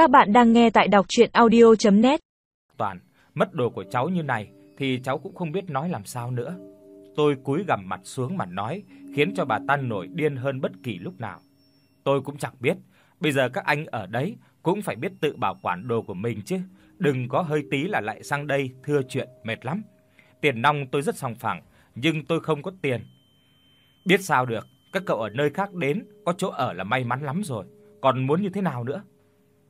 Các bạn đang nghe tại đọc audio net Toàn, mất đồ của cháu như này thì cháu cũng không biết nói làm sao nữa. Tôi cúi gằm mặt xuống mà nói, khiến cho bà ta nổi điên hơn bất kỳ lúc nào. Tôi cũng chẳng biết, bây giờ các anh ở đấy cũng phải biết tự bảo quản đồ của mình chứ, đừng có hơi tí là lại sang đây thưa chuyện mệt lắm. Tiền nong tôi rất sòng phẳng, nhưng tôi không có tiền. Biết sao được, các cậu ở nơi khác đến có chỗ ở là may mắn lắm rồi, còn muốn như thế nào nữa?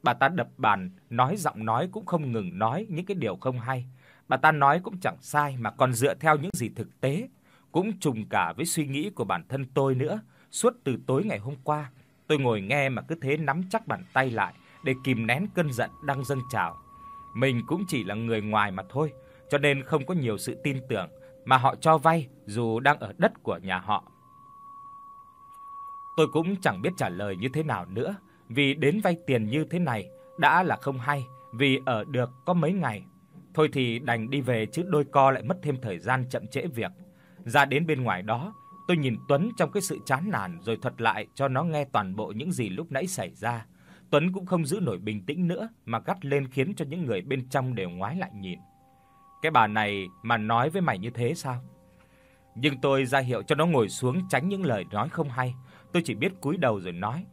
Bà ta đập bàn, nói giọng nói cũng không ngừng nói những cái điều không hay. Bà ta nói cũng chẳng sai mà còn dựa theo những gì thực tế, cũng trùng cả với suy nghĩ của bản thân tôi nữa. Suốt từ tối ngày hôm qua, tôi ngồi nghe mà cứ thế nắm chắc bàn tay lại để kìm nén cơn giận đang dâng trào. Mình cũng chỉ là người ngoài mà thôi, cho nên không có nhiều sự tin tưởng mà họ cho vay dù đang ở đất của nhà họ. Tôi cũng chẳng biết trả lời như thế nào nữa, vì đến vay tiền như thế này đã là không hay, vì ở được có mấy ngày. Thôi thì đành đi về chứ đôi co lại mất thêm thời gian chậm trễ việc. Ra đến bên ngoài đó, tôi nhìn Tuấn trong cái sự chán nản rồi thuật lại cho nó nghe toàn bộ những gì lúc nãy xảy ra. Tuấn cũng không giữ nổi bình tĩnh nữa mà gắt lên khiến cho những người bên trong đều ngoái lại nhìn. Cái bà này mà nói với mày như thế sao? Nhưng tôi ra hiệu cho nó ngồi xuống tránh những lời nói không hay, tôi chỉ biết cúi đầu rồi nói: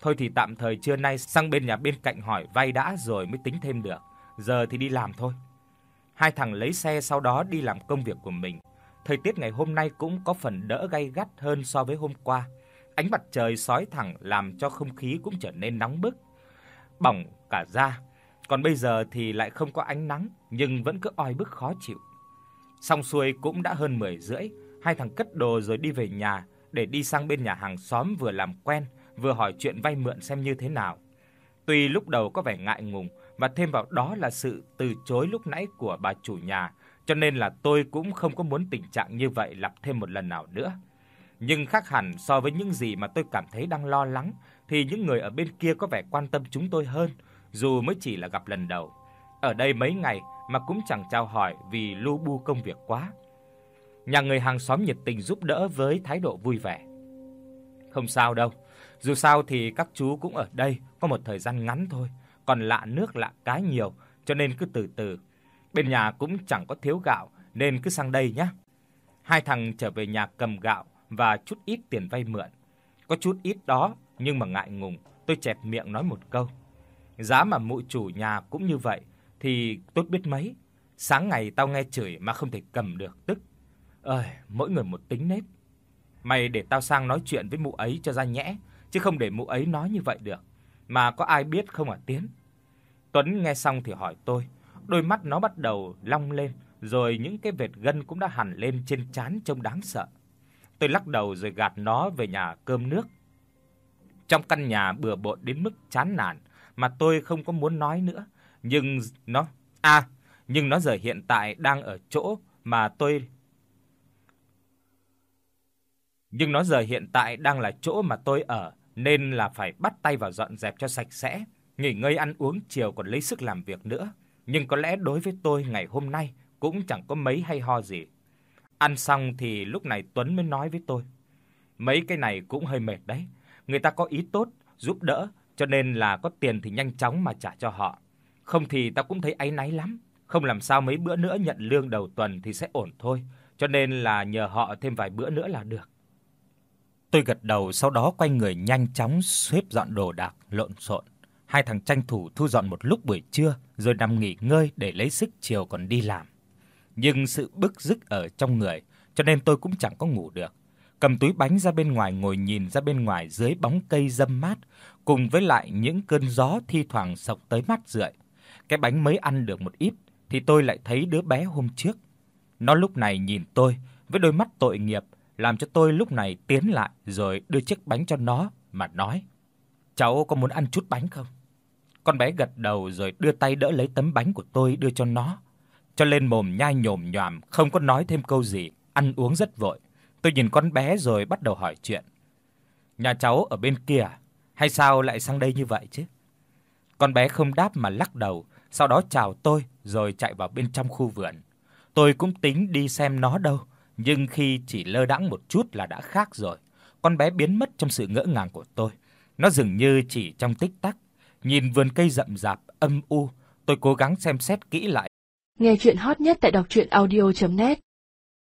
"Thôi thì tạm thời trưa nay sang bên nhà bên cạnh hỏi vay đã rồi mới tính thêm được, giờ thì đi làm thôi." Hai thằng lấy xe sau đó đi làm công việc của mình. Thời tiết ngày hôm nay cũng có phần đỡ gay gắt hơn so với hôm qua. Ánh mặt trời sói thẳng làm cho không khí cũng trở nên nóng bức, bỏng cả da. Còn bây giờ thì lại không có ánh nắng nhưng vẫn cứ oi bức khó chịu. Xong xuôi cũng đã hơn 10 rưỡi, hai thằng cất đồ rồi đi về nhà để đi sang bên nhà hàng xóm vừa làm quen, vừa hỏi chuyện vay mượn xem như thế nào. Tuy lúc đầu có vẻ ngại ngùng và thêm vào đó là sự từ chối lúc nãy của bà chủ nhà, cho nên là tôi cũng không có muốn tình trạng như vậy lặp thêm một lần nào nữa. Nhưng khác hẳn so với những gì mà tôi cảm thấy đang lo lắng thì những người ở bên kia có vẻ quan tâm chúng tôi hơn, dù mới chỉ là gặp lần đầu. Ở đây mấy ngày mà cũng chẳng chào hỏi vì lu bu công việc quá. Nhà người hàng xóm nhiệt tình giúp đỡ với thái độ vui vẻ. Không sao đâu, dù sao thì các chú cũng ở đây có một thời gian ngắn thôi, còn lạ nước lạ cái nhiều, cho nên cứ từ từ. Bên nhà cũng chẳng có thiếu gạo nên cứ sang đây nhé. Hai thằng trở về nhà cầm gạo và chút ít tiền vay mượn. Có chút ít đó nhưng mà ngại ngùng, tôi chẹp miệng nói một câu. Giá mà mụ chủ nhà cũng như vậy thì tốt biết mấy. Sáng ngày tao nghe chửi mà không thể cầm được tức. Ơi, mỗi người một tính nết. Mày để tao sang nói chuyện với mụ ấy cho ra nhẽ, chứ không để mụ ấy nói như vậy được. Mà có ai biết không à Tiến? Tuấn nghe xong thì hỏi tôi, đôi mắt nó bắt đầu long lên, rồi những cái vệt gân cũng đã hằn lên trên trán trông đáng sợ. Tôi lắc đầu rồi gạt nó về nhà cơm nước. Trong căn nhà bừa bộn đến mức chán nản mà tôi không có muốn nói nữa, nhưng nó a, à, nhưng nó giờ hiện tại đang ở chỗ mà tôi nhưng nó giờ hiện tại đang là chỗ mà tôi ở nên là phải bắt tay vào dọn dẹp cho sạch sẽ, nghỉ ngơi ăn uống chiều còn lấy sức làm việc nữa. Nhưng có lẽ đối với tôi ngày hôm nay cũng chẳng có mấy hay ho gì. Ăn xong thì lúc này Tuấn mới nói với tôi: "Mấy cái này cũng hơi mệt đấy, người ta có ý tốt giúp đỡ, cho nên là có tiền thì nhanh chóng mà trả cho họ. Không thì ta cũng thấy áy náy lắm, không làm sao mấy bữa nữa nhận lương đầu tuần thì sẽ ổn thôi, cho nên là nhờ họ thêm vài bữa nữa là được." Tôi gật đầu sau đó quay người nhanh chóng xếp dọn đồ đạc lộn xộn. Hai thằng tranh thủ thu dọn một lúc buổi trưa rồi nằm nghỉ ngơi để lấy sức chiều còn đi làm. Nhưng sự bức rứt ở trong người, cho nên tôi cũng chẳng có ngủ được. Cầm túi bánh ra bên ngoài ngồi nhìn ra bên ngoài dưới bóng cây râm mát, cùng với lại những cơn gió thi thoảng sộc tới mắt rượi. Cái bánh mới ăn được một ít thì tôi lại thấy đứa bé hôm trước. Nó lúc này nhìn tôi với đôi mắt tội nghiệp làm cho tôi lúc này tiến lại rồi đưa chiếc bánh cho nó mà nói: "Cháu có muốn ăn chút bánh không?" Con bé gật đầu rồi đưa tay đỡ lấy tấm bánh của tôi đưa cho nó. Cho lên mồm nhai nhồm nhòm, không có nói thêm câu gì, ăn uống rất vội. Tôi nhìn con bé rồi bắt đầu hỏi chuyện. "Nhà cháu ở bên kia à? Hay sao lại sang đây như vậy chứ?" Con bé không đáp mà lắc đầu, sau đó chào tôi rồi chạy vào bên trong khu vườn. Tôi cũng tính đi xem nó đâu, nhưng khi chỉ lơ đãng một chút là đã khác rồi. Con bé biến mất trong sự ngỡ ngàng của tôi. Nó dường như chỉ trong tích tắc, Nhìn vườn cây rậm rạp âm u, tôi cố gắng xem xét kỹ lại. Nghe truyện hot nhất tại doctruyenaudio.net